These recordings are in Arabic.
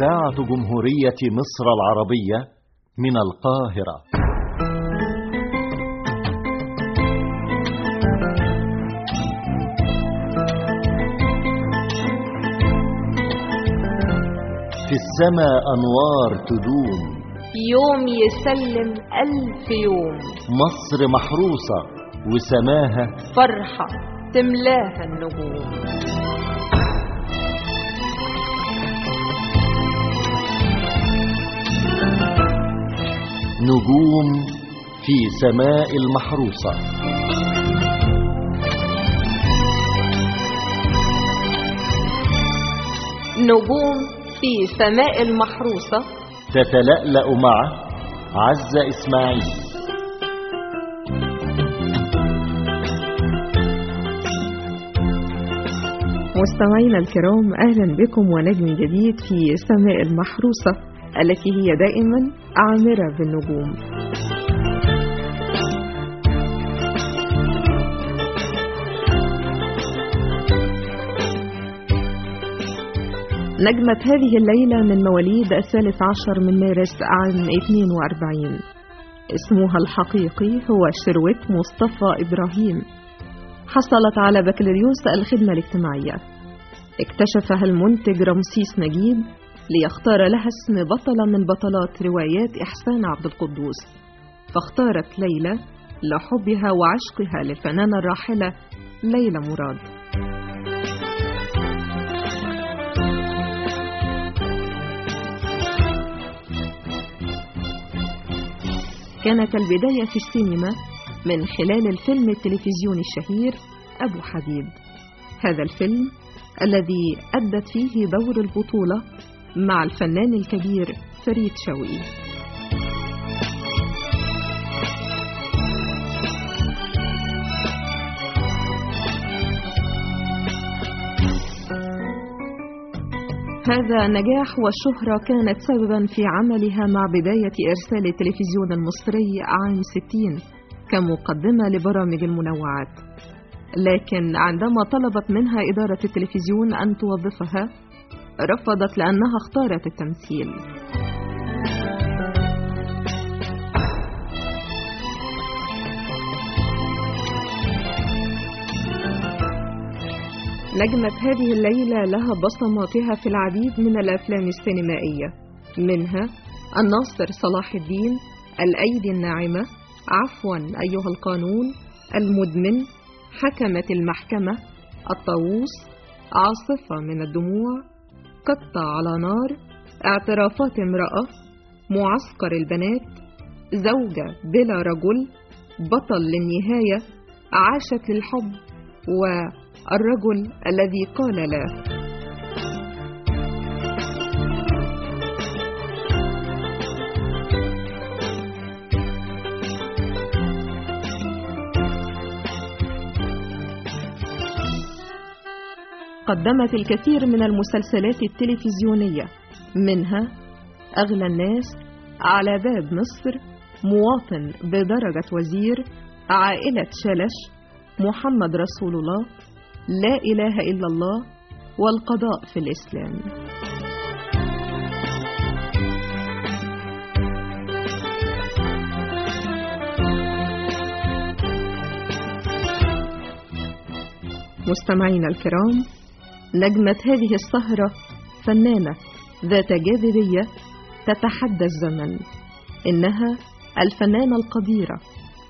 إذاعة جمهورية مصر العربية من القاهرة. في السماء أنوار تدوم. يوم يسلم ألف يوم. مصر محروسة وسماها فرحة تملاها النجوم. نجوم في سماء المحروسة. نجوم في سماء المحروسة. تتلألأ مع عزة إسماعيل. مستمعينا الكرام أهلا بكم ونجم جديد في سماء المحروسة. التي هي دائما عامرة بالنجوم. نجمة هذه الليلة من مواليد الثالث عشر من مارس عام 42 اسمها الحقيقي هو شروت مصطفى إبراهيم. حصلت على بكالوريوس الخدمة الاجتماعية. اكتشفها المنتج رمسيس نجيب ليختار لها اسم بطلة من بطلات روايات إحسان عبد القدوس. فاختارت ليلى لحبها وعشقها للفنانة الراحلة ليلى مراد. كانت البداية في السينما من خلال الفيلم التلفزيوني الشهير أبو حبيب. هذا الفيلم الذي أدت فيه دور البطولة مع الفنان الكبير فريد شوقي. هذا النجاح والشهرة كانت سببا في عملها مع بداية إرسال التلفزيون المصري عام 60 كمقدمة لبرامج المنوعات. لكن عندما طلبت منها إدارة التلفزيون أن توظفها رفضت لأنها اختارت التمثيل. نجمت هذه الليلة لها بصماتها في العديد من الأفلام السينمائية منها الناصر صلاح الدين الأيدي الناعمة عفوا أيها القانون المدمن حكمت المحكمة الطاووس عاصفة من الدموع قطة على نار اعترافات امرأة معسكر البنات زوجة بلا رجل بطل للنهاية عاشت للحب والرجل الذي قال لا. قدمت الكثير من المسلسلات التلفزيونية. منها أغلى الناس على باب مصر مواطن بدرجة وزير عائلة شلش محمد رسول الله لا إله إلا الله والقضاء في الإسلام. مستمعينا الكرام نجمة هذه السهرة فنانة ذات جاذبية تتحدى الزمن. إنها الفنانة القديرة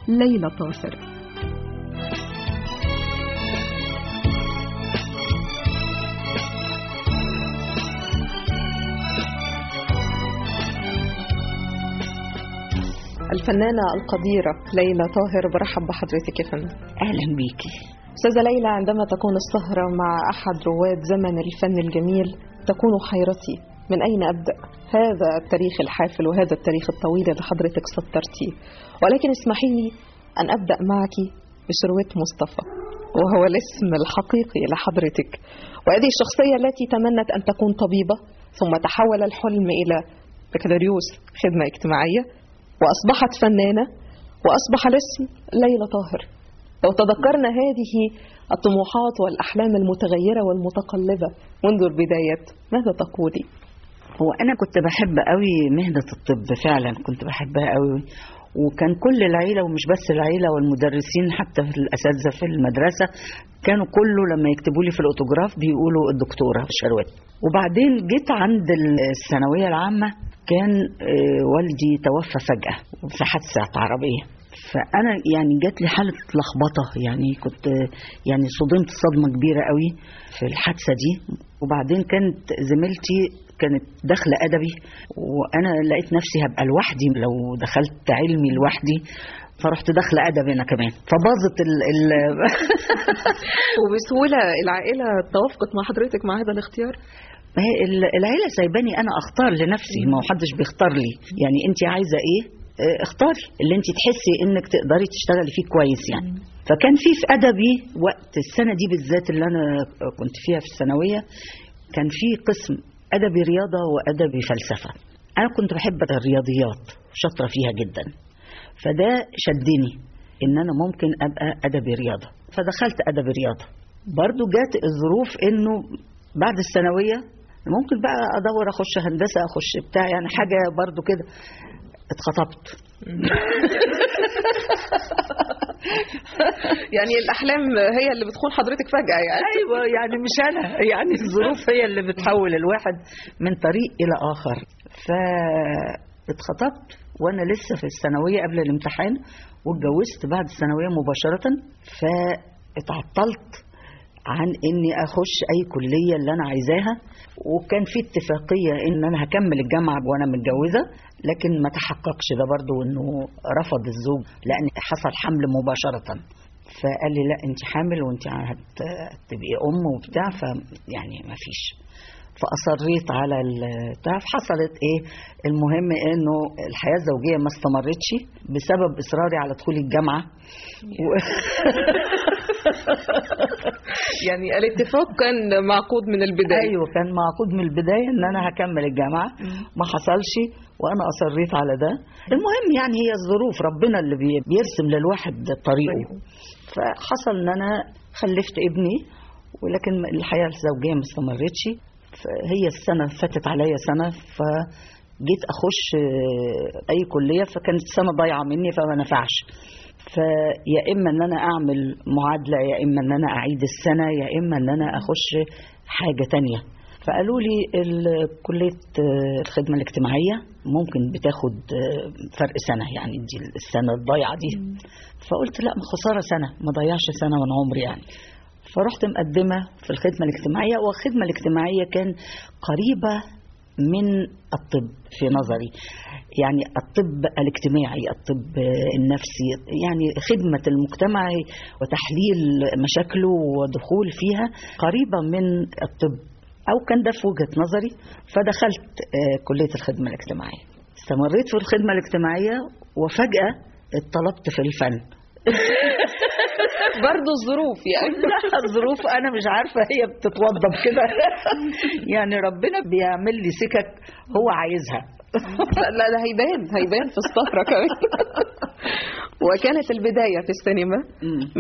ليلى طاهر. الفنانة القديرة ليلى طاهر برحب بحضرتك يا فندم. أهلا بيكي. أستاذة ليلى عندما تكون السهرة مع أحد رواد زمن الفن الجميل تكون حيرتي. من أين أبدأ؟ هذا التاريخ الحافل وهذا التاريخ الطويل اللي حضرتك سطرتيه ولكن اسمحي لي أن أبدأ معك بشروت مصطفى وهو الاسم الحقيقي لحضرتك. وهذه الشخصية التي تمنت أن تكون طبيبة ثم تحول الحلم إلى بكالوريوس خدمة اجتماعية وأصبحت فنانة وأصبح الاسم ليلى طاهر. لو تذكرنا هذه الطموحات والأحلام المتغيرة والمتقلبة. منذ البداية ماذا تقولي؟ هو أنا كنت بحب قوي مهنة الطب فعلا كنت بحبها قوي. وكان كل العيلة ومش بس العيلة والمدرسين حتى في الأساتذة في المدرسة كانوا كله لما يكتبوا لي في الاوتوجراف بيقولوا الدكتورة شروت وبعدين جيت عند الثانوية العامة كان آه، والدي توفى فجأة في حادثة عربية. فأنا يعني جات لي حالة لخبطه يعني كنت يعني صدمت صدمة كبيرة قوي في الحادثة دي. وبعدين كانت زميلتي كانت داخلة أدبي وأنا لقيت نفسي هبقى لوحدي لو دخلت علمي لوحدي. فرحت داخلة أدبي أنا كمان. فباظت ال ال وبسهولة العائلة توافقت مع حضرتك مع هذا الاختيار؟ ما هي ال- العيلة سايباني أنا أختار لنفسي. ما هو حدش بيختار لي. يعني انت عايزة إيه؟ اختاري اللي انت تحسي انك تقدري تشتغلي فيه كويس يعني. فكان في في أدبي وقت السنة دي بالذات اللي أنا كنت فيها في الثانوية كان في قسم أدبي رياضة وأدبي فلسفة. أنا كنت بحب الرياضيات شاطرة فيها جدا. فده شدني إن أنا ممكن أبقى أدبي رياضة. فدخلت أدبي رياضة. برضو جات الظروف إنه بعد الثانوية ممكن بقى أدور أخش هندسة أخش بتاع يعني حاجة برضو كده. اتخطبت. يعني الأحلام هي اللي بتخون حضرتك فجأة يعني. أيوه يعني مش أنا. يعني الظروف هي اللي بتحول الواحد من طريق إلى آخر. فاتخطبت وأنا لسه في الثانوية قبل الامتحان واتجوزت بعد الثانوية مباشرة فاتعطلت عن إني أخش أي كلية اللي أنا عايزاها. وكان في اتفاقية إن أنا هكمل الجامعة وأنا متجوزة لكن ما تحققش. ده برضو إنه رفض الزوج لأن حصل حمل مباشرة. فقال لي لا أنت حامل وأنت هت- هتبقي أم وبتاع فيعني ما فيش. فأصريت على البتاع حصلت إيه؟ المهم إنه الحياة الزوجية ما استمرتش بسبب إصراري على دخول الجامعة. و... يعني الاتفاق كان معقود من البداية. أيوه كان معقود من البداية إن أنا هكمل الجامعة. ما حصلش وأنا أصريت على ده. المهم يعني هي الظروف ربنا اللي بي- بيرسم للواحد طريقه. فحصل إن أنا خلفت ابني ولكن الحياة الزوجية ما استمرتش. فهي السنة فاتت عليا سنة فجيت أخش آه، أي كلية فكانت السنة ضايعة مني فما نفعش. فيا إما إن أنا أعمل معادلة يا إما إن أنا أعيد السنة يا إما إن أنا أخش حاجة تانية. فقالوا لي كليه الخدمة الاجتماعية ممكن بتاخد فرق سنة يعني دي السنة الضايعة دي. فقلت لا ما خسارة سنة ما ضيعش سنة من عمري يعني. فرحت مقدمة في الخدمة الاجتماعية والخدمة الاجتماعية كان قريبة من الطب في نظري. يعني الطب الاجتماعي الطب النفسي يعني خدمة المجتمع وتحليل مشاكله ودخول فيها قريبة من الطب. أو كان ده في وجهة نظري. فدخلت آه، كلية الخدمة الاجتماعية. استمريت في الخدمة الاجتماعية وفجأة اتطلبت في الفن. برضه الظروف يعني. لا الظروف أنا مش عارفة هي بتتوضب كده. يعني ربنا بيعمل لي سكك هو عايزها. لا لا ده هيبان هيبان في السهرة كمان. وكانت البداية في السينما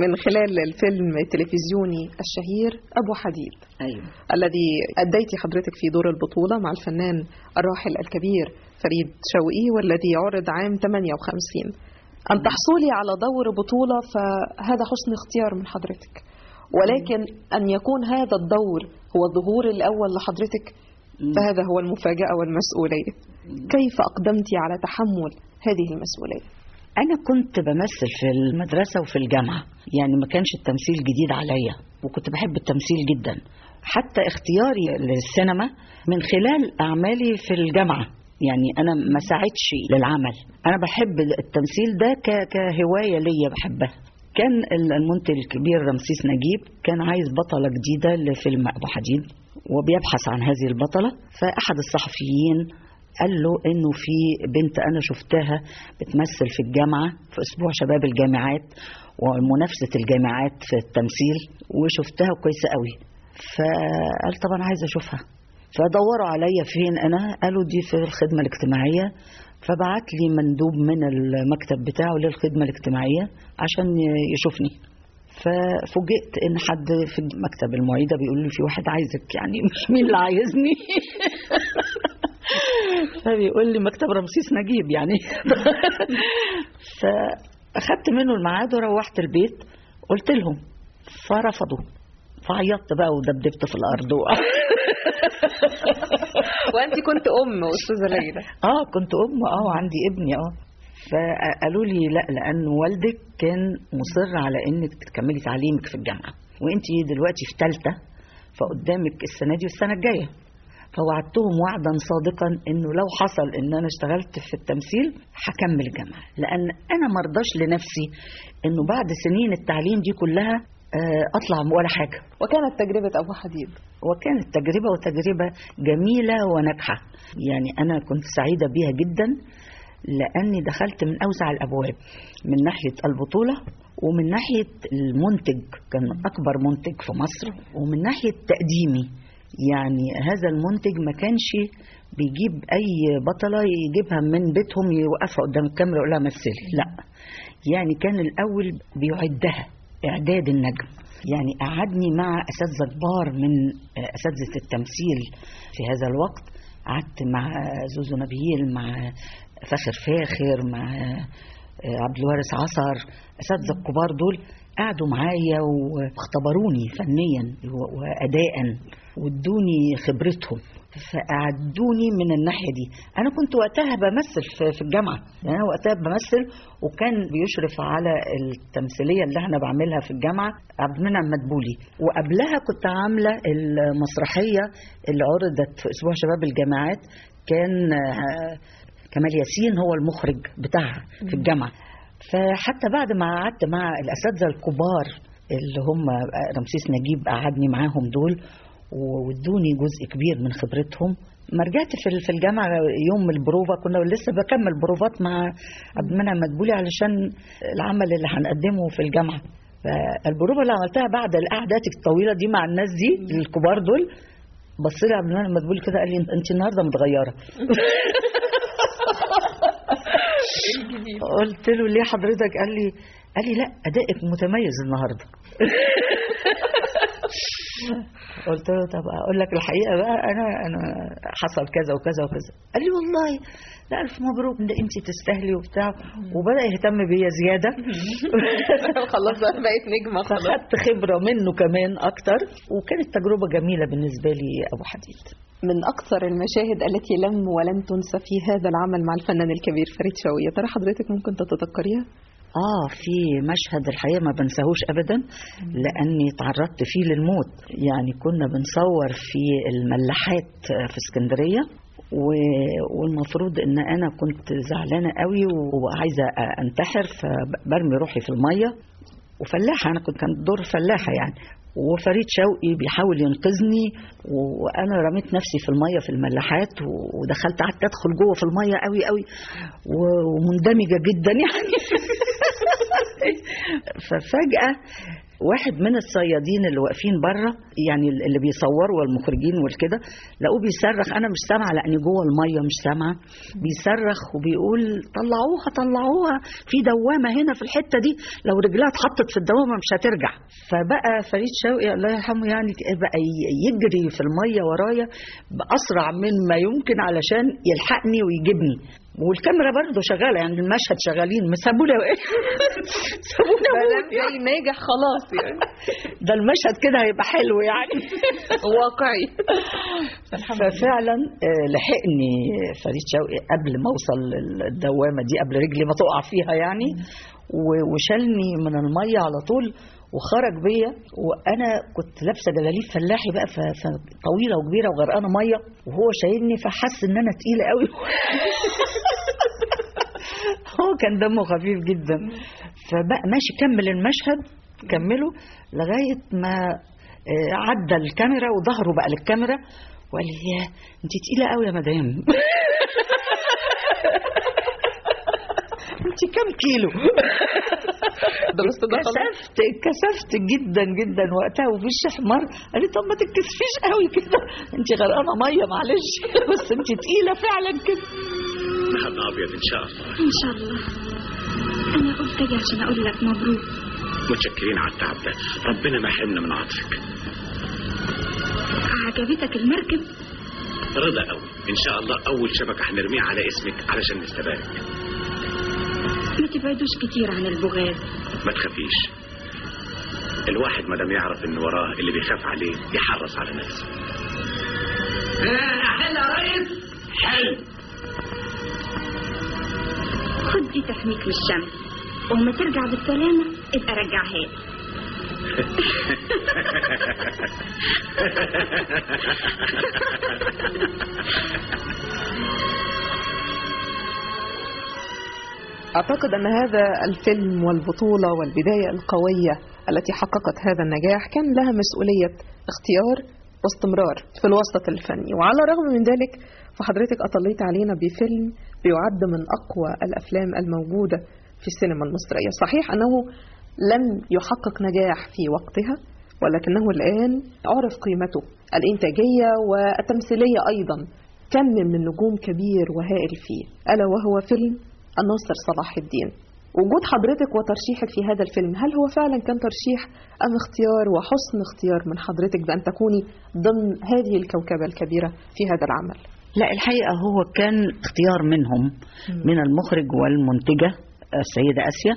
من خلال الفيلم التلفزيوني الشهير أبو حديد. أيوه. الذي أديت حضرتك في دور البطولة مع الفنان الراحل الكبير فريد شوقي والذي عرض عام 58 أن تحصلي على دور بطولة؟ فهذا حسن اختيار من حضرتك. ولكن أن يكون هذا الدور هو الظهور الأول لحضرتك فهذا هو المفاجأة والمسؤولية. كيف أقدمت على تحمل هذه المسؤولية؟ أنا كنت بمثل في المدرسة وفي الجامعة. يعني ما كانش التمثيل جديد عليا وكنت بحب التمثيل جدا. حتى اختياري للسينما من خلال أعمالي في الجامعة. يعني أنا ما ساعدش للعمل. أنا بحب التمثيل ده كهواية ليا بحبها. كان المنتج الكبير رمسيس نجيب كان عايز بطلة جديدة لفيلم أبو حديد وبيبحث عن هذه البطلة. فأحد الصحفيين قال له إنه في بنت أنا شفتها بتمثل في الجامعة في أسبوع شباب الجامعات ومنافسة الجامعات في التمثيل وشفتها كويسة قوي فقال طب أنا عايز أشوفها. فدوروا عليا فين أنا؟ قالوا دي في الخدمة الاجتماعية. فبعت لي مندوب من المكتب بتاعه للخدمة الاجتماعية عشان يشوفني. ففوجئت إن حد في مكتب المعيدة بيقول لي في واحد عايزك يعني مش مين اللي عايزني؟ فبيقول لي مكتب رمسيس نجيب يعني. فأخدت منه الميعاد وروحت البيت قلت لهم فرفضوا. فعيطت بقى ودبدبت في الأرض. وانت كنت أم أستاذة ليلى. آه كنت أم آه وعندي ابني آه. فقالوا لي لا لأن والدك كان مصر على إنك تكملي تعليمك في الجامعة وانت دلوقتي في ثالثه فقدامك السنة دي والسنة الجاية. فوعدتهم وعدا صادقا إنه لو حصل إن أنا اشتغلت في التمثيل هكمل جامعة. لأن أنا مرضاش لنفسي إنه بعد سنين التعليم دي كلها أطلع ولا حاجة. وكانت تجربة أبو حديد. وكانت تجربة وتجربة جميلة وناجحة. يعني أنا كنت سعيدة بيها جدا لأني دخلت من أوسع الأبواب من ناحية البطولة ومن ناحية المنتج كان أكبر منتج في مصر ومن ناحية تقديمي. يعني هذا المنتج ما كانش بيجيب أي بطلة يجيبها من بيتهم يوقفها قدام الكاميرا يقول لها مثلي. لا. يعني كان الأول بيعدها. إعداد النجم. يعني قعدني مع أساتذة كبار من آه، أساتذة التمثيل في هذا الوقت. قعدت مع زوزو نبيل مع فاخر فاخر مع آه، عبد الوارث عصر. أساتذة الكبار دول قعدوا معايا واختبروني فنيا وأداء وادوني خبرتهم. فأعدوني من الناحية دي. أنا كنت وقتها بمثل في- الجامعة. يعني أنا وقتها بمثل وكان بيشرف على التمثيلية اللي إحنا بعملها في الجامعة عبد المنعم مدبولي. وقبلها كنت عاملة المسرحية اللي عرضت في أسبوع شباب الجامعات. كان آه، كمال ياسين هو المخرج بتاعها في الجامعة. فحتى بعد ما قعدت مع الأساتذة الكبار اللي هم رمسيس نجيب قعدني معاهم دول وادوني جزء كبير من خبرتهم. ما رجعت في في الجامعة يوم البروفا كنا لسه بكمل بروفات مع عبد المنعم مدبولي علشان العمل اللي هنقدمه في الجامعة. فالبروفا اللي عملتها بعد القعدات الطويلة دي مع الناس دي الكبار دول بص لي عبد المنعم مدبولي كده قال لي أنت النهارده متغيرة. قلت له ليه حضرتك؟ قال لي قال لي لا أدائك متميز النهارده. قلت له طب أقول لك الحقيقة بقى أنا أنا حصل كذا وكذا وكذا. قال لي والله لا ألف مبروك ده انت تستاهلي وبتاع. وبدأ يهتم بيا زيادة. خلاص بقى بقيت نجمة خلاص. فخدت خبرة منه كمان أكتر وكانت تجربة جميلة بالنسبة لي أبو حديد من أكثر المشاهد التي لم ولن تنسى في هذا العمل مع الفنان الكبير فريد شوقي. ترى حضرتك ممكن تتذكريها؟ آه في مشهد الحقيقة ما بنساهوش ابدا لأني تعرضت فيه للموت. يعني كنا بنصور في الملاحات في اسكندرية و- والمفروض إن أنا كنت زعلانة قوي وعايزة أنتحر فبرمي روحي في المية. وفلاحة أنا كنت كان دور فلاحة يعني. وفريد شوقي بيحاول ينقذني وأنا رميت نفسي في المية في الملاحات ودخلت قعدت أدخل جوه في المية قوي قوي ومندمجة جدا يعني. ففجأة واحد من الصيادين اللي واقفين بره يعني اللي بيصوروا والمخرجين والكده لقوه بيصرخ. أنا مش سامعة لأني جوه المية مش سامعة. بيصرخ وبيقول طلعوها طلعوها في دوامة هنا في الحتة دي. لو رجلها اتحطت في الدوامة مش هترجع. فبقى فريد شوقي الله يرحمه يعني بقى يجري في المية ورايا بأسرع مما يمكن علشان يلحقني ويجيبني. والكاميرا برضه شغالة يعني المشهد شغالين سابونا سابونا زي ناجح خلاص يعني. ده المشهد كده هيبقى حلو يعني. واقعي. ففعلا آه، لحقني فريد شوقي قبل ما أوصل الدوامه دي قبل رجلي ما تقع فيها يعني. وشالني من المية على طول وخرج بيا. وأنا كنت لابسة جلاليب فلاحي بقى طويله وكبيرة وغرقانة مية. وهو شايلني فحس إن أنا تقيلة قوي. هو كان دمه خفيف جدا. فبقى ماشي كمل المشهد كمله لغاية ما آه، عدى الكاميرا وظهره بقى للكاميرا. وقال لي يا انت تقيلة قوي يا مدام. انت كام كيلو؟ كسفت كسفت جدا جدا وقتها. وفي احمر قال لي طب ما تتكسفيش قوي كده. انت غرقانة مية معلش. بس انت تقيلة فعلا كده. نهارنا أبيض إن شاء الله. إن شاء الله. أنا قلت أجي عشان أقول لك مبروك. متشكرين على التعب ده. ربنا ما يحرمنا من عطفك. عجبتك المركب؟ رضا قوي إن شاء الله أول شبكة هنرميها على اسمك علشان نستبارك. ما تبعدوش كتير عن البغاز ما تخافيش. الواحد ما دام يعرف إن وراه اللي بيخاف عليه يحرص على نفسه. حل يا ريس حل خد دي تحميك من الشمس وما ترجع بالسلامة ابقى رجعها لي أعتقد أن هذا الفيلم والبطولة والبداية القوية التي حققت هذا النجاح كان لها مسؤولية اختيار واستمرار في الوسط الفني. وعلى الرغم من ذلك فحضرتك أطليت علينا بفيلم بيعد من أقوى الأفلام الموجودة في السينما المصرية. صحيح أنه لم يحقق نجاح في وقتها ولكنه الآن عرف قيمته الإنتاجية والتمثيلية أيضا. كم من نجوم كبير وهائل فيه ألا وهو فيلم الناصر صلاح الدين. وجود حضرتك وترشيحك في هذا الفيلم هل هو فعلا كان ترشيح أم اختيار وحسن اختيار من حضرتك بأن تكوني ضمن هذه الكوكبة الكبيرة في هذا العمل؟ لا الحقيقة هو كان اختيار منهم من المخرج والمنتجة السيدة آسيا.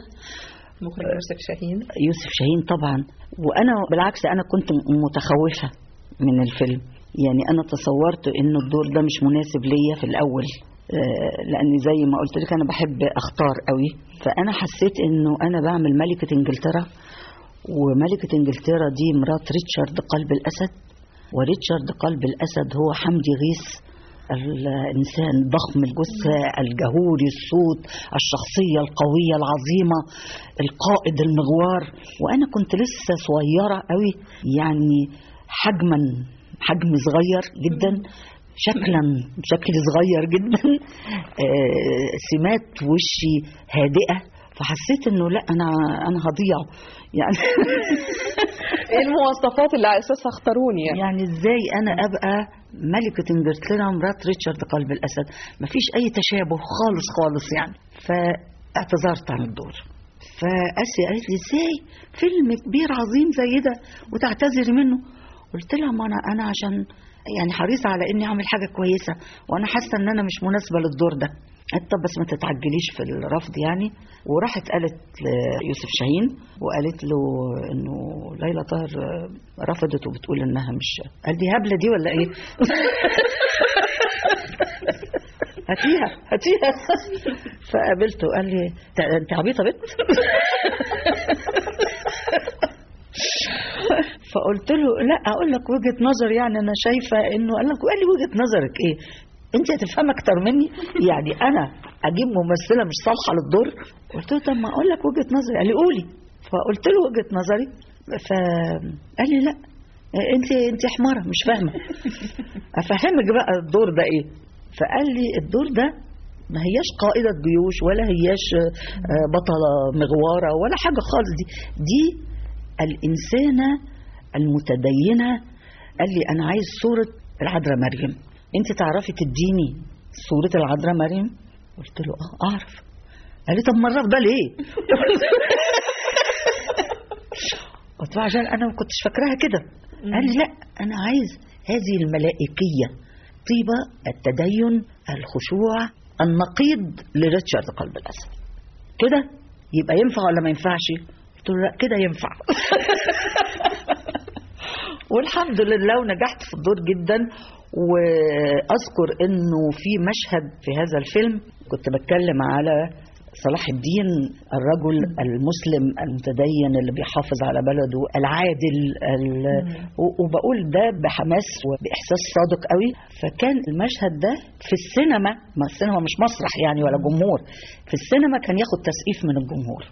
مخرج يوسف شاهين. يوسف شاهين طبعا. وأنا بالعكس أنا كنت متخوفة من الفيلم. يعني أنا تصورت إنه الدور ده مش مناسب ليا في الأول. آه، لأن زي ما قلت لك أنا بحب أختار قوي. فأنا حسيت إنه أنا بعمل ملكة إنجلترا وملكة إنجلترا دي مرات ريتشارد قلب الأسد وريتشارد قلب الأسد هو حمدي غيث الإنسان ضخم الجثة الجهوري الصوت الشخصية القوية العظيمة القائد المغوار. وأنا كنت لسه صغيرة قوي يعني حجما حجم صغير جدا. شكلا شكل صغير جدا آه، سمات وشي هادئة فحسيت إنه لا أنا أنا هضيع. يعني إيه المواصفات اللي على اساسها أختاروني؟ يعني يعني إزاي أنا أبقى ملكة إنجلترا مرات ريتشارد قلب الأسد. مفيش أي تشابه خالص خالص يعني. فاعتذرت عن الدور. فاسيا قالت لي إزاي؟ فيلم كبير عظيم زي ده وتعتذري منه. قلت لها ما أنا أنا عشان يعني حريصة على إني أعمل حاجة كويسة وأنا حاسة إن أنا مش مناسبة للدور ده. قالت طب بس ما تتعجليش في الرفض يعني. وراحت قالت ليوسف شاهين وقالت له إنه ليلى طاهر رفضت وبتقول إنها مش قال دي هبلة دي ولا إيه؟ هاتيها هاتيها. فقابلته قال لي "أنت- أنت عبيطة بنت. فقلت له لا أقول لك وجهة نظر يعني أنا شايفة انه قال لك قال لي وجهة نظرك إيه؟ أنت هتفهم أكتر مني؟ يعني أنا أجيب ممثلة مش صالحة للدور؟ قلت له طب ما أقول لك وجهة نظري. قال لي قولي. فقلت له وجهة نظري. فقال لي لا أنت أنت حمارة مش فاهمة. أفهمك بقى الدور ده إيه؟ فقال لي الدور ده ما هياش قائدة جيوش ولا هياش آه، بطلة مغوارة ولا حاجة خالص دي. دي الإنسانة المتدينة قال لي أنا عايز صورة العذراء مريم. أنت تعرفي تديني صورة العذراء مريم؟ قلت له آه أعرف. قال لي طب مرة ده ليه؟ قلت له عشان أنا ما كنتش فاكراها كده. قال لي لا أنا عايز هذه الملائكية طيبة التدين الخشوع النقيض لريتشارد قلب الأسد. كده؟ يبقى ينفع ولا ما ينفعش؟ له كده ينفع. والحمد لله ونجحت في الدور جدا وأذكر إنه في مشهد في هذا الفيلم كنت بتكلم على صلاح الدين الرجل المسلم المتدين اللي بيحافظ على بلده العادل وبقول ده بحماس وبإحساس صادق قوي. فكان المشهد ده في السينما ما السينما مش مسرح يعني ولا جمهور في السينما كان ياخد تسقيف من الجمهور.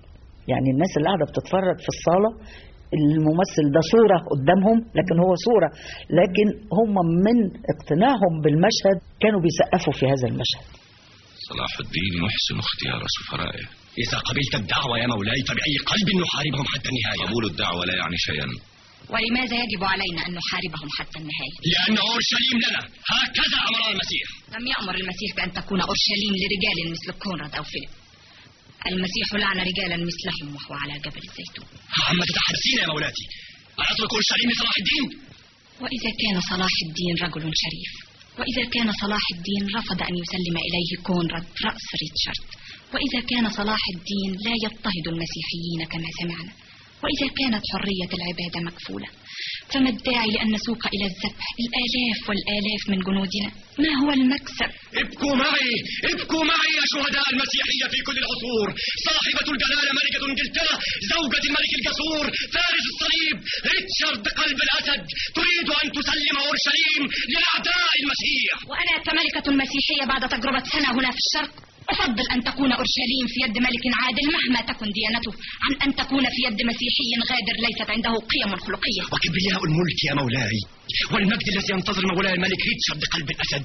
يعني الناس اللي قاعدة بتتفرج في الصالة الممثل ده صورة قدامهم لكن هو صورة. لكن هم من اقتناعهم بالمشهد كانوا بيسقفوا في هذا المشهد. صلاح الدين يحسن اختيار سفرائه. إذا قبلت الدعوة يا مولاي فبأي قلب نحاربهم حتى النهاية. قبول الدعوة لا يعني شيئا. ولماذا يجب علينا أن نحاربهم حتى النهاية؟ لأن أورشليم لنا. هكذا أمر المسيح. لم يأمر المسيح بأن تكون أورشليم لرجال مثل كونراد أو فيليب. المسيح لعن رجالا مثلهم وهو على جبل الزيتون. عما تتحدثين يا مولاتي أتترك أورشليم لصلاح الدين. وإذا كان صلاح الدين رجل شريف وإذا كان صلاح الدين رفض أن يسلم إليه كونراد رأس ريتشارد. وإذا كان صلاح الدين لا يضطهد المسيحيين كما سمعنا. وإذا كانت حرية العبادة مكفولة فما الداعي لأن نسوق إلى الذبح؟ الآلاف والآلاف من جنودنا. ما هو المكسب؟ ابكوا معي ابكوا معي يا شهداء المسيحية في كل العصور. صاحبة الجلالة ملكة إنجلترا زوجة الملك الجسور فارس الصليب ريتشارد قلب الأسد. تريد أن تسلم أورشليم لأعداء المسيح. وأنا كملكة مسيحية بعد تجربة سنة هنا في الشرق. أفضل أن تكون أورشليم في يد ملك عادل مهما تكن ديانته عن أن تكون في يد مسيحي غادر ليست عنده قيم خلقية. وكبرياء الملك يا مولاي والمجد الذي ينتظر مولاي الملك ريتشارد قلب الأسد.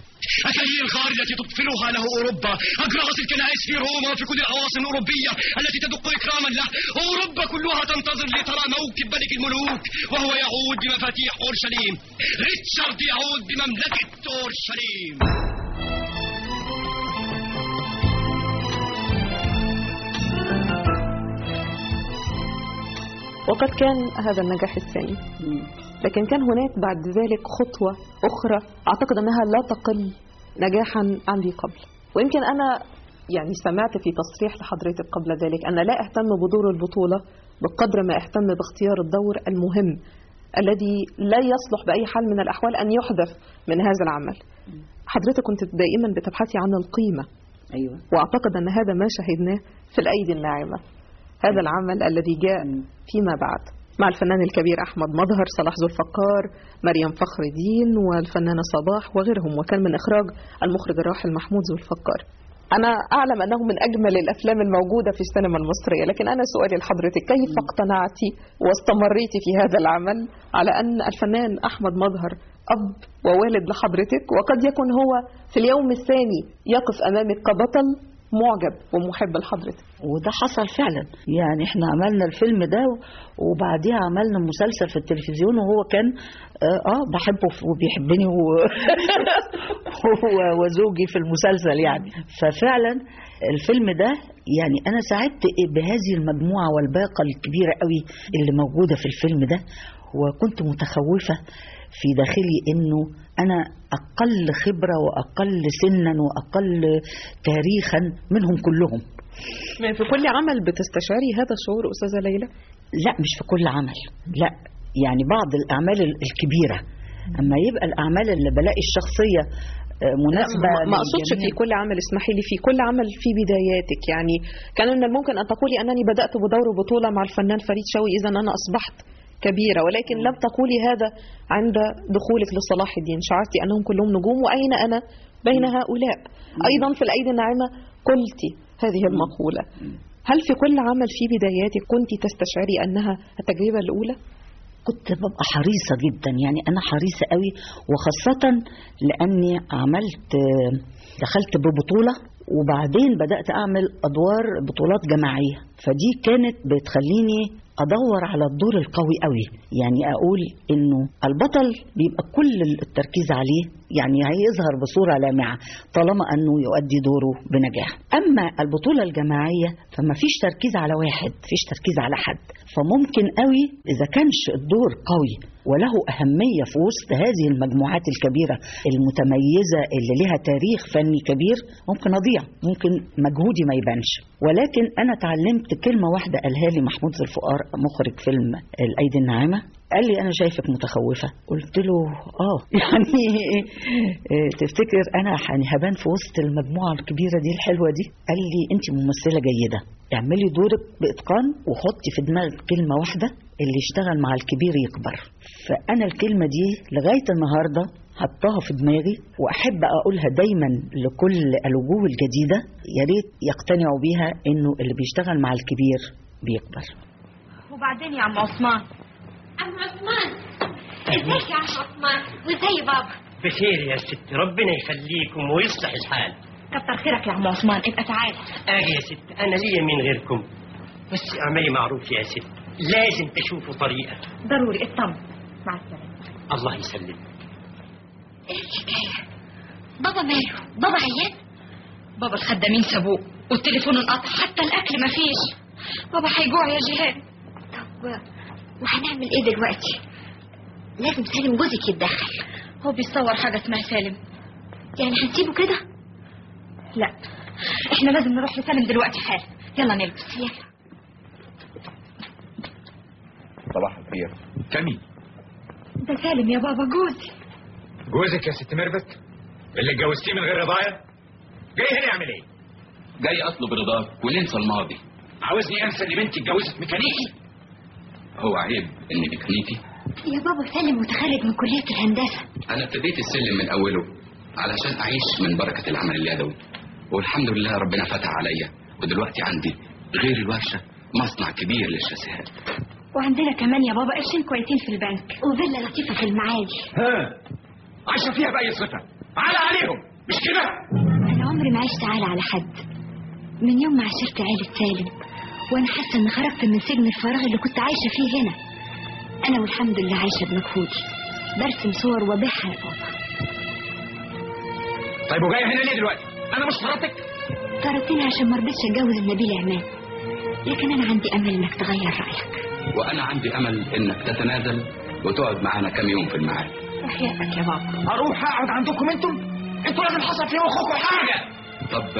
أكاليل الغار التي تطفلها له أوروبا أجراس الكنائس في روما وفي كل العواصم الأوروبية التي تدق إكراما له. أوروبا كلها تنتظر لترى موكب ملك الملوك وهو يعود بمفاتيح أورشليم. ريتشارد يعود بمملكة أورشليم. وقد كان هذا النجاح الثاني لكن كان هناك بعد ذلك خطوة أخرى أعتقد أنها لا تقل نجاحا عن ذي قبل. ويمكن أنا يعني سمعت في تصريح لحضرتك قبل ذلك أن لا أهتم بدور البطولة بقدر ما أهتم باختيار الدور المهم الذي لا يصلح بأي حال من الأحوال أن يحدث من هذا العمل. حضرتك كنت دائما بتبحثي عن القيمة. أيوة. وأعتقد أن هذا ما شهدناه في الأيدي الناعمة. هذا العمل الذي جاء فيما بعد مع الفنان الكبير أحمد مظهر صلاح ذو الفقار مريم فخر الدين والفنانة صباح وغيرهم وكان من إخراج المخرج الراحل محمود ذو الفقار. أنا أعلم أنه من أجمل الأفلام الموجودة في السينما المصرية لكن أنا سؤالي لحضرتك كيف اقتنعتي واستمريتي في هذا العمل على أن الفنان أحمد مظهر أب ووالد لحضرتك؟ وقد يكون هو في اليوم الثاني يقف أمامك كبطل معجب ومحب لحضرتك. وده حصل فعلا. يعني إحنا عملنا الفيلم ده وبعديها عملنا مسلسل في التلفزيون وهو كان آه, آه بحبه وبيحبني و... وزوجي في المسلسل يعني. ففعلا الفيلم ده يعني أنا سعدت بهذه المجموعة والباقة الكبيرة قوي اللي موجودة في الفيلم ده وكنت متخوفة في داخلي إنه أنا أقل خبرة وأقل سنا وأقل تاريخا منهم كلهم. في كل عمل بتستشعري هذا الشعور أستاذة ليلى؟ لا مش في كل عمل لا. يعني بعض الأعمال الكبيرة أما يبقى الأعمال اللي بلاقي الشخصية مناسبه ما أقصدش في كل عمل اسمحي لي في كل عمل في بداياتك. يعني كان من الممكن أن تقولي أنني بدأت بدور بطولة مع الفنان فريد شوقي إذا أنا أصبحت كبيرة. ولكن لم تقولي هذا عند دخولك لصلاح الدين. شعرتي أنهم كلهم نجوم وأين أنا بين هؤلاء؟ أيضا في الأيدي الناعمة قلت هذه المقولة. هل في كل عمل في بداياتك كنت تستشعري أنها التجربة الأولى؟ كنت ببقى حريصة جدا. يعني أنا حريصة قوي وخاصة لأني عملت دخلت ببطولة وبعدين بدأت أعمل أدوار بطولات جماعية. فدي كانت بتخليني أدور على الدور القوي قوي. يعني أقول إنه البطل بيبقى كل التركيز عليه يعني هيظهر بصورة لامعة طالما أنه يؤدي دوره بنجاح. أما البطولة الجماعية فما فيش تركيز على واحد فيش تركيز على حد. فممكن قوي إذا كانش الدور قوي. وله أهمية في وسط هذه المجموعات الكبيرة المتميزة اللي لها تاريخ فني كبير ممكن أضيع ممكن مجهودي ما يبانش. ولكن أنا اتعلمت كلمة واحدة قالها لي محمود الفقار مخرج فيلم الأيدي الناعمة. قال لي أنا شايفك متخوفة. قلت له آه. يعني تفتكر أنا يعني هبان في وسط المجموعة الكبيرة دي الحلوة دي؟ قال لي أنت ممثلة جيدة. اعملي دورك بإتقان وحطي في دماغك كلمة واحدة اللي يشتغل مع الكبير يكبر. فأنا الكلمة دي لغاية النهاردة حطها في دماغي وأحب أقولها دايما لكل الوجوه الجديدة يا ريت يقتنعوا بيها إنه اللي بيشتغل مع الكبير بيكبر. وبعدين يا عم عثمان. عم عثمان ازيك يا عم عثمان؟ وازاي بابا. بخير يا ست ربنا يخليكم ويصلح الحال. كتر خيرك يا عم عثمان. ابقى تعال. أجي يا ست أنا ليا من غيركم. بس اعملي معروف يا ست. لازم تشوفوا طريقة. ضروري اطمن. مع السلامة. الله يسلمك. إيه الحكاية؟ بابا ماله؟ بابا عيان؟ بابا الخدامين سابوه والتليفون انقطع حتى الأكل مفيش بابا هيجوع يا جهاد طب وهنعمل إيه دلوقتي؟ لازم سالم جوزك يتدخل. هو بيصور حاجة اسمها سالم. يعني هنسيبه كده؟ لا. إحنا لازم نروح لسالم دلوقتي حالا يلا نلبس يلا. صباح الخير. كمي ده سالم يا بابا جوزي جوزك يا ست ميرفت؟ اللي اتجوزتيه من غير رضايا جاي هنا يعمل إيه؟ جاي أطلب رضاك وننسى الماضي. عاوزني أنسى ان بنتي اتجوزت ميكانيكي؟ هو عيب إني ميكانيكي. يا بابا سالم متخرج من كلية الهندسة. أنا ابتديت السلم من أوله علشان أعيش من بركة العمل اليدوي. والحمد لله ربنا فتح عليا. ودلوقتي عندي غير الورشة مصنع كبير للشاسيهات وعندنا كمان يا بابا قرشين كويسين في البنك. وفيلا لطيفة في المعادي ها عايشة فيها بأي صفة؟ على عليهم مش كده؟ أنا عمري ما عشت عالة على حد. من يوم ما عشرت عيلة سالم وأنا حاسة إني خرجت من سجن الفراغ اللي كنت عايشة فيه هنا. أنا والحمد لله عايشة بمجهودي. برسم صور وبيعها يا بابا. طيب وجاية هنا ليه دلوقتي؟ أنا مش طردتك طردتني عشان ما رضيتش أتجوز النبيل عماد لكن أنا عندي أمل إنك تغير رأيك. وأنا عندي أمل إنك تتنازل وتقعد معانا كام يوم في المعاد وحياتك يا بابا. أروح أقعد عندكم أنتم؟ أنتوا لازم حصل في مخكم حاجة. طب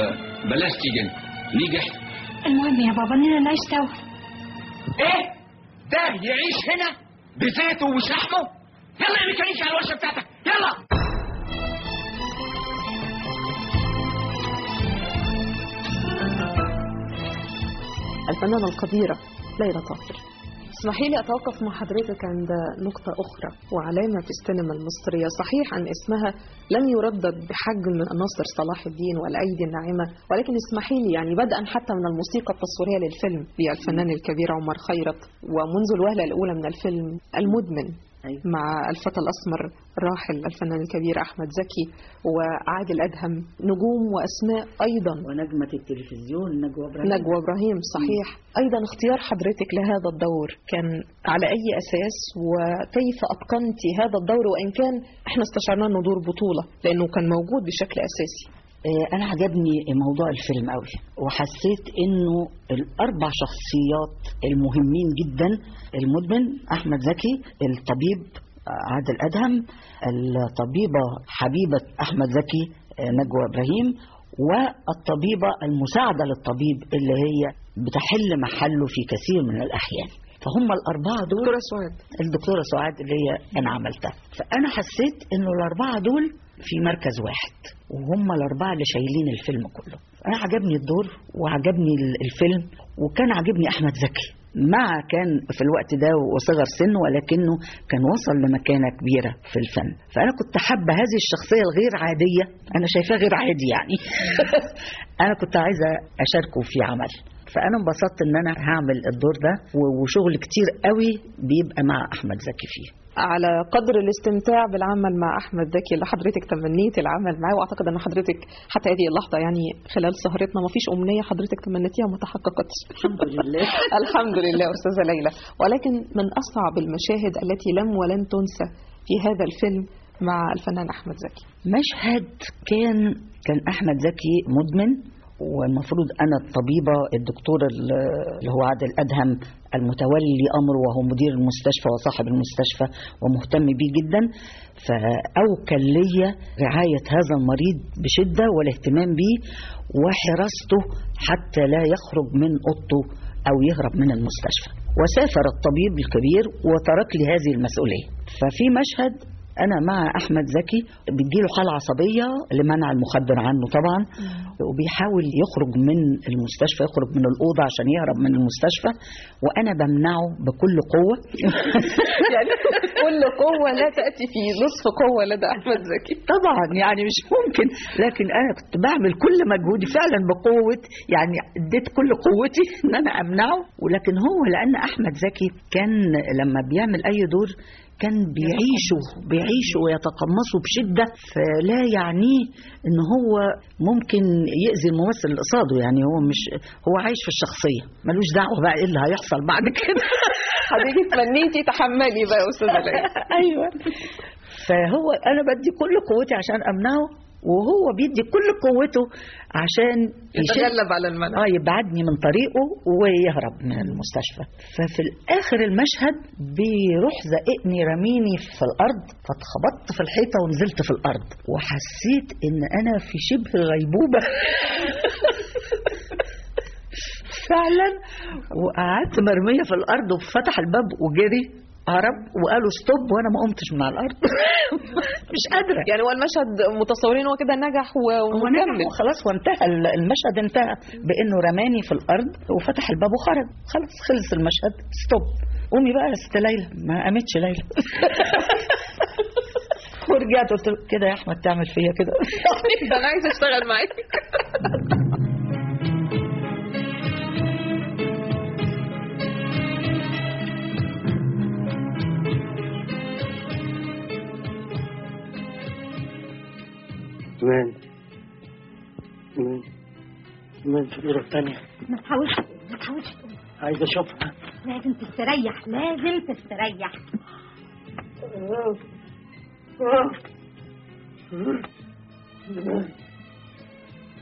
بلاش تيجي. انت نيجي إحنا. المهم يا بابا إننا نعيش سوا. إيه؟ ده يعيش هنا بزيته وشحمه؟ يلا يا ميكانيكي على الورشه بتاعتك. يلا. الفنانة القديرة ليلى طاهر. اسمحي لي أتوقف مع حضرتك عند نقطة أخرى وعلامة في السينما المصرية. صحيح أن اسمها لم يردد بحجم ناصر صلاح الدين والأيدي الناعمة ولكن اسمحي لي يعني بدءا حتى من الموسيقى التصويرية للفيلم. للفنان الكبير عمر خيرت ومنذ الوهلة الأولى من الفيلم المدمن. مع الفتى الأسمر راحل الفنان الكبير أحمد زكي وعادل أدهم نجوم وأسماء أيضا. ونجمة التلفزيون نجوى إبراهيم. نجوى إبراهيم صحيح. أيضا اختيار حضرتك لهذا الدور كان على أي أساس وكيف أتقنت هذا الدور؟ وإن كان إحنا استشعرنا أنه دور بطولة لأنه كان موجود بشكل أساسي. آه، أنا عجبني موضوع الفيلم قوي. وحسيت إنه الأربع شخصيات المهمين جدا المدمن أحمد زكي الطبيب عادل أدهم الطبيبة حبيبة أحمد زكي آه، نجوى إبراهيم والطبيبة المساعدة للطبيب اللي هي بتحل محله في كثير من الأحيان. فهم الأربعة دول دكتورة سعاد. الدكتورة سعاد اللي هي أنا عملتها. فأنا حسيت إنه الأربعة دول في مركز واحد وهم الأربعة اللي شايلين الفيلم كله. أنا عجبني الدور وعجبني ال- الفيلم وكان عجبني أحمد زكي. مع كان في الوقت ده وصغر سنه ولكنه كان وصل لمكانة كبيرة في الفن. فأنا كنت حابة هذه الشخصية الغير عادية. أنا شايفاه غير عادي يعني. أنا كنت عايزة أشاركه في عمل. فأنا انبسطت إن أنا هعمل الدور ده وشغل كتير قوي بيبقى مع أحمد زكي فيه. على قدر الاستمتاع بالعمل مع أحمد زكي اللي حضرتك تمنيت العمل معاه وأعتقد إن حضرتك حتى هذه اللحظة يعني خلال سهرتنا ما فيش أمنية حضرتك تمنيتيها وما تحققتش. الحمد لله. الحمد لله أستاذة ليلى. ولكن من أصعب المشاهد التي لم ولن تنسى في هذا الفيلم مع الفنان أحمد زكي. مشهد كان كان أحمد زكي مدمن والمفروض أنا الطبيبة الدكتور اللي هو عادل أدهم المتولي أمره وهو مدير المستشفى وصاحب المستشفى ومهتم بيه جدا. فأوكل لي رعاية هذا المريض بشدة والاهتمام به وحراسته حتى لا يخرج من أوضته أو يهرب من المستشفى. وسافر الطبيب الكبير وترك لي هذه المسؤولية. ففي مشهد أنا مع أحمد زكي بتجيله حالة عصبية لمنع المخدر عنه طبعا وبيحاول يخرج من المستشفى يخرج من الأوضة عشان يهرب من المستشفى وأنا بمنعه بكل قوة. يعني كل قوة لا تأتي في نصف قوة لدى أحمد زكي. طبعا يعني مش ممكن. لكن أنا كنت بعمل كل مجهودي فعلا بقوة يعني اديت كل قوتي إن أنا أمنعه. ولكن هو لأن أحمد زكي كان لما بيعمل أي دور كان بيعيشه بيعيشه ويتقمصه بشدة فلا يعنيه إن هو ممكن يأذي الممثل اللي قصاده. يعني هو مش هو عايش في الشخصية ملوش دعوة بقى إيه اللي هيحصل بعد كده. حضرتك تمنيتي تحملي بقى يا أستاذة ليلى. أيوه. فهو أنا بدي كل قوتي عشان أمنعه وهو بيدي كل قوته عشان يتغلب على المنع آه يبعدني من طريقه ويهرب من المستشفى. ففي الآخر المشهد بيروح زقني رميني في الأرض فاتخبطت في الحيطة ونزلت في الأرض. وحسيت إن أنا في شبه غيبوبة. فعلا وقعدت مرمية في الأرض وفتح الباب وجري. هرب وقالوا ستوب وأنا ما قمتش من على الأرض. مش قادرة. يعني هو المشهد متصورين هو كده نجح و- هو نجح وكمل. وخلاص وانتهى. ال- المشهد انتهى بإنه رماني في الأرض وفتح الباب وخرج. خلاص خلص المشهد. ستوب قومي بقى يا ست ليلى. ما قامتش ليلى. ورجعت قلت له كده يا أحمد تعمل فيا كده. ده أنا عايزة أشتغل معاك. ايمان ايمان ايمان في الأوضة الثانية ما تحاولش ما تحاولش. عايز أشوفها. لازم تستريح لازم تستريح.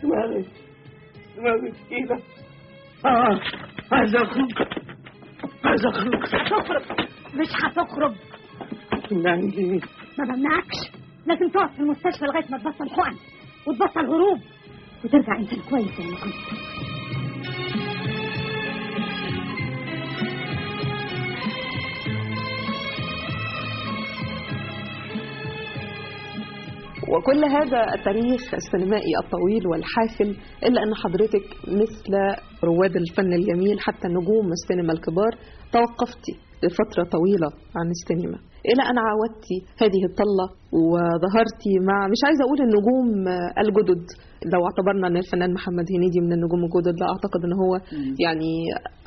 ايمان ايمان تقيلة آه عايز أخرج. عايز أخرج. هتخرج. مش هتخرج. تمنعني ليه؟ ما بمنعكش. لازم تقعد في المستشفى لغاية ما تبطل حقن وتبطل هروب وترجع انسان كويس زي ما كنت وكل هذا التاريخ السينمائي الطويل والحافل إلا أن حضرتك مثل رواد الفن الجميل حتى نجوم السينما الكبار توقفتي لفترة طويلة عن السينما. إلى أن عاودتي هذه الطلة وظهرتي مع مش عايزة أقول النجوم الجدد. لو اعتبرنا أن الفنان محمد هنيدي من النجوم الجدد لا أعتقد أن هو يعني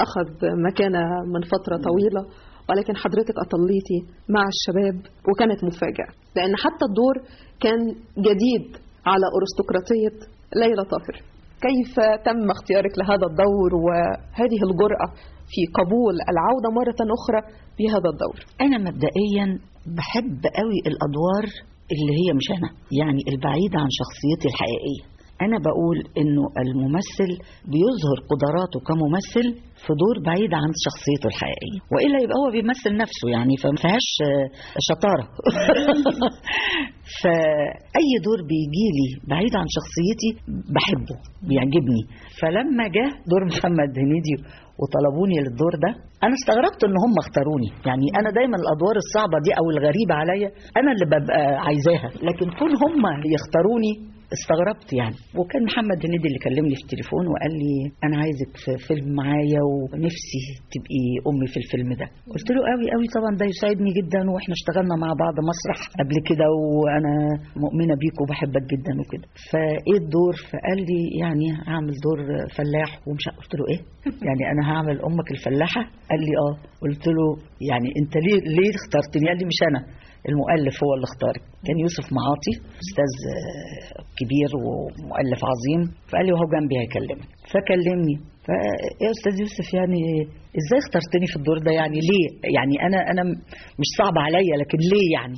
أخذ مكانة من فترة طويلة. ولكن حضرتك أطليتي مع الشباب وكانت مفاجأة. لأن حتى الدور كان جديد على أرستقراطية ليلى طاهر كيف تم اختيارك لهذا الدور وهذه الجرأة في قبول العودة مرة أخرى بهذا الدور. أنا مبدئيا بحب قوي الأدوار اللي هي مش أنا يعني البعيدة عن شخصيتي الحقيقية. أنا بقول إنه الممثل بيظهر قدراته كممثل في دور بعيد عن شخصيته الحقيقية. وإلا يبقى هو بيمثل نفسه يعني فما فيهاش شطارة. فأي دور بيجي لي بعيد عن شخصيتي بحبه بيعجبني. فلما جه دور محمد هنيدي وطلبوني للدور ده أنا استغربت إن هم اختاروني. يعني أنا دايما الأدوار الصعبة دي أو الغريبة عليا أنا اللي ببقى عايزاها. لكن كون هم يختاروني استغربت يعني. وكان محمد هنيدي اللي كلمني في التليفون وقال لي أنا عايزك في فيلم معايا ونفسي تبقي أمي في الفيلم ده. قلت له قوي قوي طبعا ده يساعدني جدا وإحنا اشتغلنا مع بعض مسرح قبل كده وأنا مؤمنة بيك وبحبك جدا وكده. فإيه الدور؟ فقال لي يعني هعمل دور فلاح ومش قلت له إيه؟ يعني أنا هعمل أمك الفلاحة؟ قال لي آه. قلت له يعني أنت ليه ليه اخترتني؟ قال لي مش أنا. المؤلف هو اللي اختارك كان يوسف معاطي أستاذ آه، كبير ومؤلف عظيم. فقال لي وهو جنبي هيكلمك. فكلمني. فيا أستاذ يوسف يعني إزاي اخترتني في الدور ده؟ يعني ليه؟ يعني أنا أنا مش صعب عليا لكن ليه يعني؟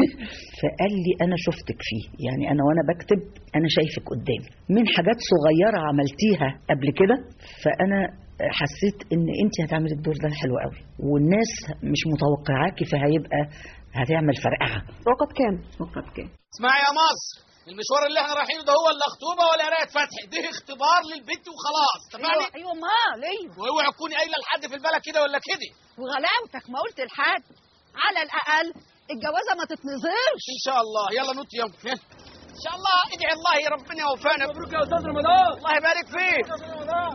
فقال لي أنا شفتك فيه. يعني أنا وأنا بكتب أنا شايفك قدامي. من حاجات صغيرة عملتيها قبل كده فأنا حسيت إن انت هتعملي الدور ده حلو قوي. والناس مش متوقعاكي فهيبقى هتعمل فرقعة. وقد كان. وقد كان. اسمعي يا مصر المشوار اللي إحنا رايحينه ده هو لا خطوبه ولا قرايه فتح. ده اختبار للبنت وخلاص تفهمي أيوه امال أيوه واوعي تكوني قايله لحد في البلد كده ولا كده؟ وغلاوتك ما قلت لحد. على الأقل الجوازة ما تتنظرش إن شاء الله. يلا نوت يلا. إن شاء الله ادعي الله ربنا يوفقنا. مبروك يا أستاذ رمضان. الله يبارك فيك.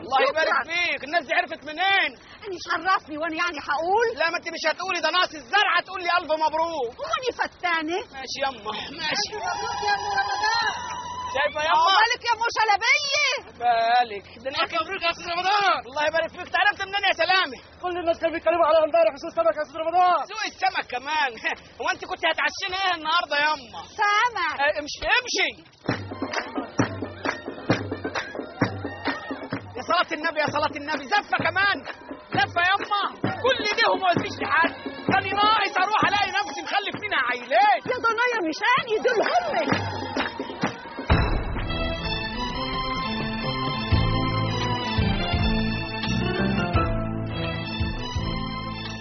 الله يبارك. فيك. الناس دي عرفت منين؟ يعني شرفني وأنا يعني هقول. لا ما أنت مش هتقولي ده ناقص الزرعة تقول لي ألف مبروك. واني فتانه ماشي يما ماشي. مبروك يا رمضان. شايفة يما مالك يا ام شلبية؟ بالك ده أنا مبروك يا أستاذ رمضان. الله يبارك فيك. انت عرفت منين يا سلامه كل الناس كانوا بيتكلموا على إمبارح سوق السمك يا أستاذ رمضان. سوق السمك كمان. هو أنت كنت هتعشينا إيه النهارده يما سامع. آه، امشي امشي. يا صلاة النبي يا صلاة النبي. زفة كمان. زفة يما كل دي وما قلتيش لحد كان ناقص أروح الاقي نفسي مخلف منها عيلين. يا ضنايا مش اني دول همك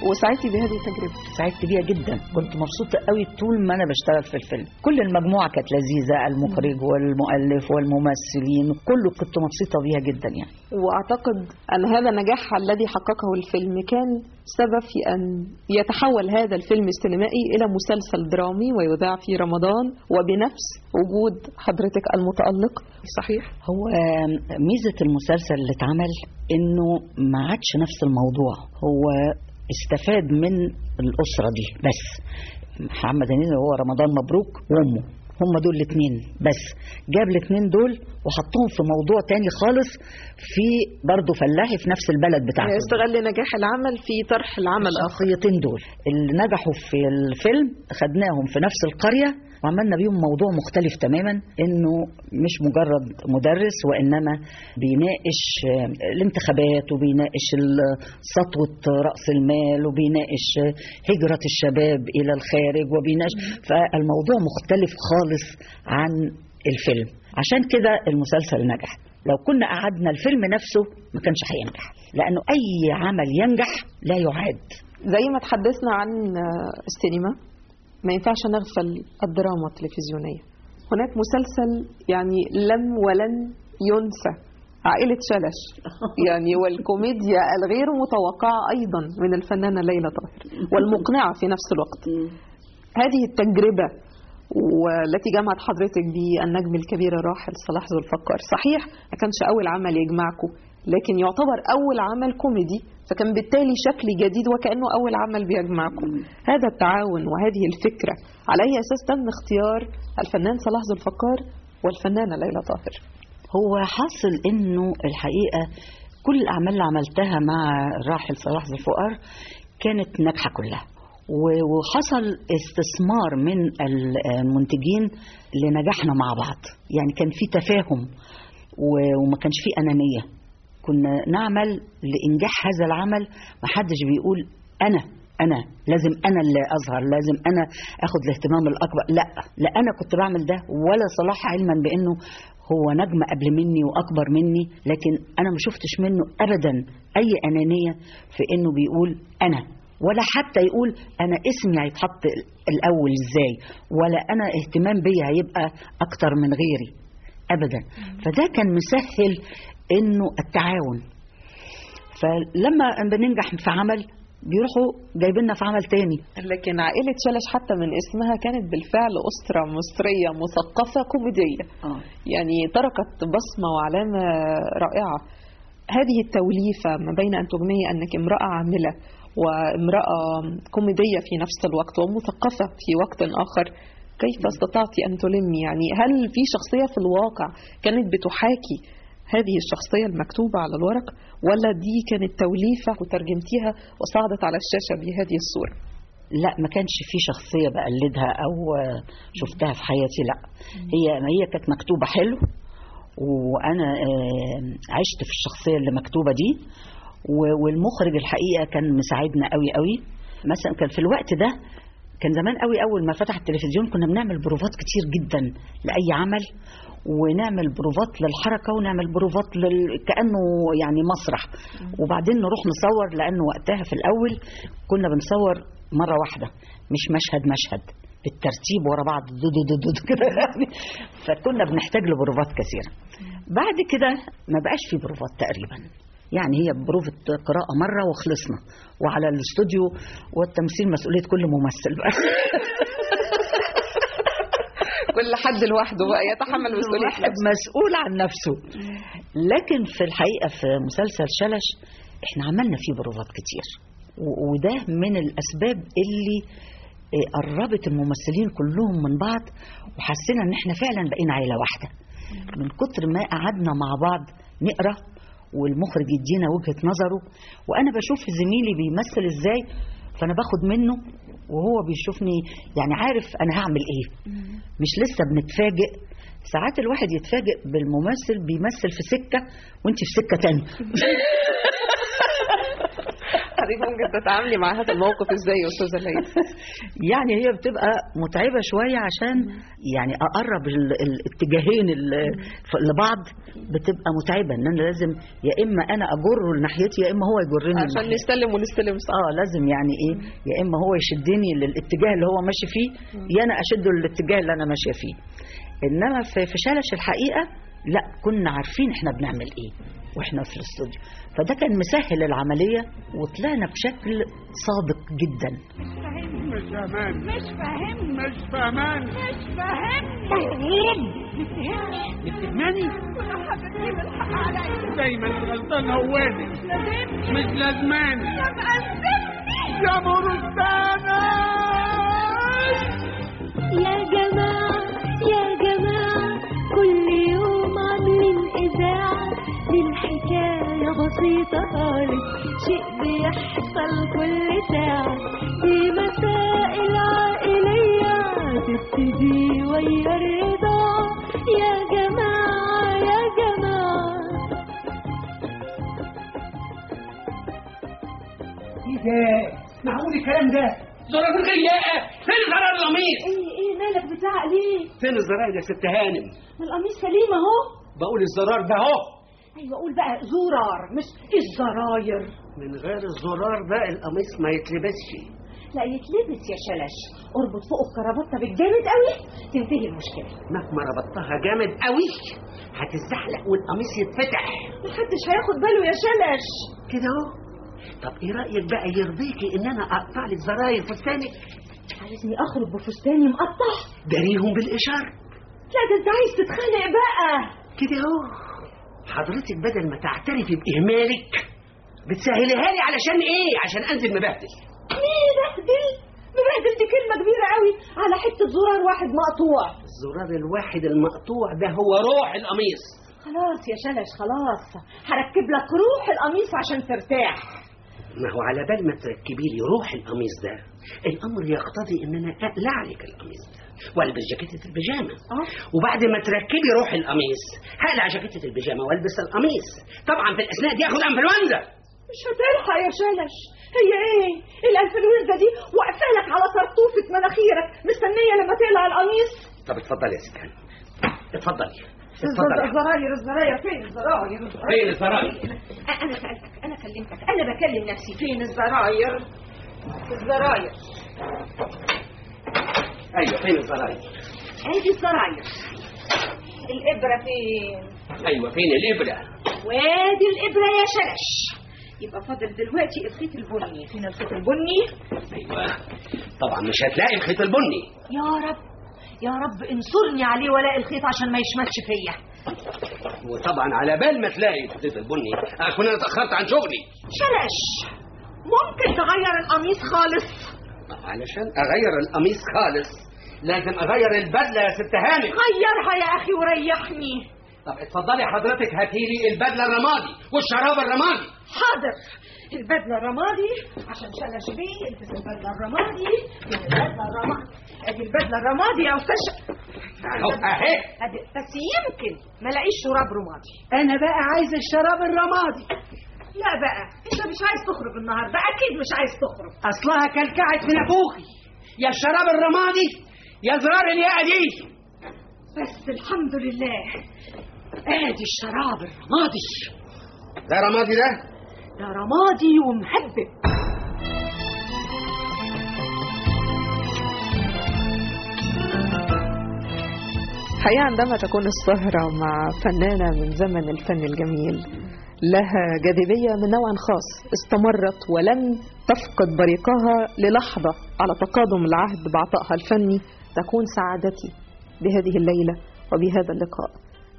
وسعيتي بهذه التجربة. سعدت بيها جدا. كنت مبسوطة قوي طول ما أنا بشتغل في الفيلم. كل المجموعة كانت لذيذة المخرج والمؤلف والممثلين كله كنت مبسوطة بيها جدا يعني. وأعتقد أن هذا النجاح الذي حققه الفيلم كان سبب في أن يتحول هذا الفيلم السينمائي إلى مسلسل درامي ويذاع في رمضان وبنفس وجود حضرتك المتألق. صحيح؟ هو آم، ميزة المسلسل اللي اتعمل إنه ما عادش نفس الموضوع. هو استفاد من الأسرة دي بس. محمد هنيدي هو رمضان مبروك وأمه. هم دول الاثنين بس. جاب الاثنين دول وحطهم في موضوع تاني خالص في برضه فلاحي في نفس البلد بتاعته استغل نجاح العمل في طرح العمل. آخر الشخصيتين دول اللي نجحوا في الفيلم خدناهم في نفس القرية وعملنا بيهم موضوع مختلف تماما إنه مش مجرد مدرس وإنما بيناقش آه، الانتخابات وبيناقش سطوة رأس المال وبيناقش هجرة الشباب إلى الخارج وبيناقش فالموضوع مختلف خالص عن الفيلم. عشان كده المسلسل نجح. لو كنا قعدنا الفيلم نفسه ما كانش هينجح لأنه أي عمل ينجح لا يعاد. زي ما تحدثنا عن آه، السينما. ما ينفعش نغفل الدراما التلفزيونية. هناك مسلسل يعني لم ولن ينسى عائلة شلش. يعني والكوميديا الغير متوقعة أيضا من الفنانة ليلى طاهر والمقنعة في نفس الوقت. هذه التجربة والتي جمعت حضرتك بالنجم الكبير الراحل صلاح ذو الفقار. صحيح ما كانش أول عمل يجمعكم لكن يعتبر أول عمل كوميدي فكان بالتالي شكل جديد وكأنه أول عمل بيجمعكم. هذا التعاون وهذه الفكرة على أي أساس تم اختيار الفنان صلاح ذو الفقار والفنانة ليلى طاهر. هو حاصل إنه الحقيقة كل الأعمال اللي عملتها مع الراحل صلاح ذو الفقار كانت ناجحة كلها. وحصل استثمار من المنتجين لنجاحنا مع بعض. يعني كان في تفاهم وما كانش في أنانية. كنا نعمل لإنجاح هذا العمل ما حدش بيقول أنا أنا لازم أنا اللي أظهر لازم أنا اخد الاهتمام الأكبر لا لا أنا كنت بعمل ده ولا صلاح علما بأنه هو نجم قبل مني وأكبر مني لكن أنا ما شفتش منه ابدا أي أنانية في أنه بيقول أنا ولا حتى يقول أنا اسمي هيتحط الأول إزاي ولا أنا اهتمام بيا هيبقى أكتر من غيري ابدا. فده كان مسهل إنه التعاون. فلما بننجح في عمل بيروحوا جايبيننا في عمل تاني. لكن عائلة شلش حتى من اسمها كانت بالفعل أسرة مصرية مثقفة كوميدية. آه. يعني تركت بصمة وعلامة رائعة. هذه التوليفة ما بين أن تجمعي أنك امرأة عاملة وامرأة كوميدية في نفس الوقت ومثقفة في وقت آخر كيف استطعت أن تلمي يعني هل في شخصية في الواقع كانت بتحاكي هذه الشخصية المكتوبة على الورق ولا دي كانت توليفة وترجمتيها وصعدت على الشاشة بهذه الصورة. لا ما كانش في شخصية بقلدها أو شفتها في حياتي لا. هي هي كانت مكتوبة حلو وأنا آه، عشت في الشخصية اللي مكتوبة دي والمخرج الحقيقة كان مساعدنا قوي قوي مثلا كان في الوقت ده كان زمان قوي أول ما فتح التلفزيون كنا بنعمل بروفات كتير جدا لأي عمل ونعمل بروفات للحركة ونعمل بروفات لل... كأنه يعني مسرح. وبعدين نروح نصور لأنه وقتها في الأول كنا بنصور مرة واحدة مش مشهد مشهد. بالترتيب ورا بعض دو دو دو دو كده يعني. فكنا بنحتاج لبروفات كثيرة. بعد كده ما بقاش في بروفات تقريبا. يعني هي بروفة قراءة مرة وخلصنا. وعلى الاستوديو والتمثيل مسؤولية كل ممثل. بقى كل حد لوحده بقى يتحمل مسؤولية واحد مسؤول عن نفسه. لكن في الحقيقة في مسلسل شلش إحنا عملنا فيه بروفات كتير. وده من الأسباب اللي آه، قربت الممثلين كلهم من بعض وحسينا إن إحنا فعلا بقينا عيلة واحدة. من كتر ما قعدنا مع بعض نقرأ والمخرج يدينا وجهة نظره وأنا بشوف زميلي بيمثل إزاي فأنا باخد منه وهو بيشوفني يعني عارف أنا هعمل إيه. مش لسه بنتفاجئ ساعات الواحد يتفاجئ بالممثل بيمثل في سكة وانت في سكة تانية. حضرتك ممكن تتعاملي مع هذا الموقف إزاي يا أستاذة ليلى؟ يعني هي بتبقى متعبة شوية عشان يعني أقرب ال- الاتجاهين لبعض بتبقى متعبة إن أنا لازم يا إما أنا أجره لناحيتي يا إما هو يجرني عشان. نستلم ونستلم صح. آه لازم يعني إيه يا إما هو يشدني للاتجاه اللي هو ماشي فيه يا أنا أشده للاتجاه اللي أنا ماشية فيه. إنما في شلش الحقيقة لا كنا عارفين إحنا بنعمل إيه وإحنا في الاستوديو. فده كان مسهل العملية وطلعنا بشكل صادق جدا. مش فاهمان مش فاهم مش فاهمان مش فاهم مرغوب بتهمني بتهمني كل حاجة تجيب الحق عليا دايما الغلطان هو مش لازماني. يا مرستانا يا جماعة يا جماعة كل يوم عاملين إذاعة للحكاية بسيطة خالص شيء بيحصل كل ساعة دي مسائل عائلية تبتدي ويا الرضا يا جماعة يا جماعة إيه ده؟ معقول الكلام ده؟ زرار الغياء فين زرار القميص؟ إيه إيه مالك بتزعق ليه؟ فين الزراير يا ست هانم؟ القميص سليم أهو بقول الزرار ده اهو. أيوه قول بقى زرار مش الزراير. من غير الزرار ده القميص ما يتلبسش. لا يتلبس يا شلش. اربط فوق الكرافته بالجامد قوي تنتهي المشكلة. مهما ربطتها جامد قوي هتتزحلق والقميص يتفتح. محدش هياخد باله يا شلش. كده اهو. طب إيه رأيك بقى يرضيكي ان أنا اقطع لك زراير فستانك عايزني اخرج بفستاني مقطع؟ داريهم بالإشارة. لا ده انت عايز تتخانق بقى. كده اهو. حضرتك بدل ما تعترفي بإهمالك بتسهليها لي علشان إيه؟ عشان أنزل مبهدل. ليه بهدل مبهدل دي كلمة كبيرة قوي. على حتة زرار واحد مقطوع. الزرار الواحد المقطوع ده هو روح القميص. خلاص يا شلش خلاص. هركب لك روح القميص عشان ترتاح. ما هو على بال ما تركبي لي روح القميص ده الأمر يقتضي إن أنا أقلع لك القميص ده. والبس جاكيتة البيجامة. وبعد ما تركبي روح القميص هقلع جاكيتة البيجامة والبس القميص. طبعا في الأثناء دي اخد انفلونزا مش هتلحق يا شلش هي إيه؟ الانفلونزا دي؟ واقفه لك على طرطوفه مناخيرك. مستنية لما تقلع القميص. طب اتفضلي يا ست هانم اتفضلي اتفضلي. الزراير الزراير. فين الزراير؟ فين الزراير؟ أنا سألتك أنا كلمتك. أنا بكلم نفسي. فين الزراير؟ الزراير. أيوه. فين الزراير ادي الزراير الإبرة فين؟ أيوه فين الإبرة؟ وادي الإبرة يا شلش يبقى فاضل دلوقتي الخيط البني. فين الخيط البني؟ أيوه. طبعا مش هتلاقي الخيط البني. يا رب يا رب انصرني عليه والاقي الخيط عشان ما يشمتش فيا. وطبعا على بال ما تلاقي الخيط البني أكون أنا اتأخرت عن شغلي. شلش ممكن تغير القميص خالص؟ علشان أغير القميص خالص. لازم أغير البدلة يا ست هانم غيرها يا أخي وريحني. طب اتفضلي حضرتك هاتيلي البدلة الرمادي والشراب الرمادي. حاضر. البدلة الرمادي عشان شلش بيه البس البدلة الرمادي. البدلة الرمادي. ادي البدلة الرمادي يا أستاذ. أهو أهي. ادي بس يمكن ما الاقيش شراب رمادي. أنا بقى عايز الشراب الرمادي. لا بقى انت مش عايز تخرج النهارده. أكيد مش عايز تخرج. أصلها كلكعت من أبوخي. يا الشراب الرمادي يا زرار الياقه دي بس الحمد لله. ادي الشراب الرمادي. ده رمادي ده؟ ده رمادي ومهبب. حقيقة عندما تكون السهرة مع فنانة من زمن الفن الجميل لها جاذبية من نوع خاص استمرت ولم تفقد بريقها للحظة على تقادم العهد بعطائها الفني. تكون سعادتي بهذه الليلة وبهذا اللقاء.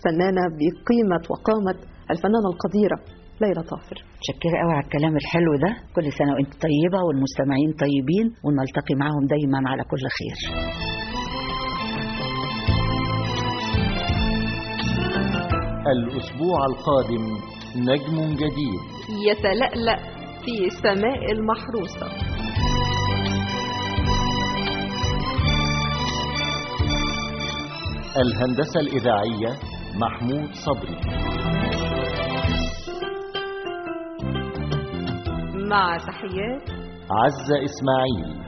فنانة بقيمة وقامة الفنانة القديرة ليلى طافر. متشكرة قوي على الكلام الحلو ده. كل سنة وأنت طيبة والمستمعين طيبين ونلتقي معهم دايما على كل خير. الأسبوع القادم نجم جديد. يتلألأ في سماء المحروسة. الهندسة الإذاعية محمود صبري. مع تحيات عزة إسماعيل.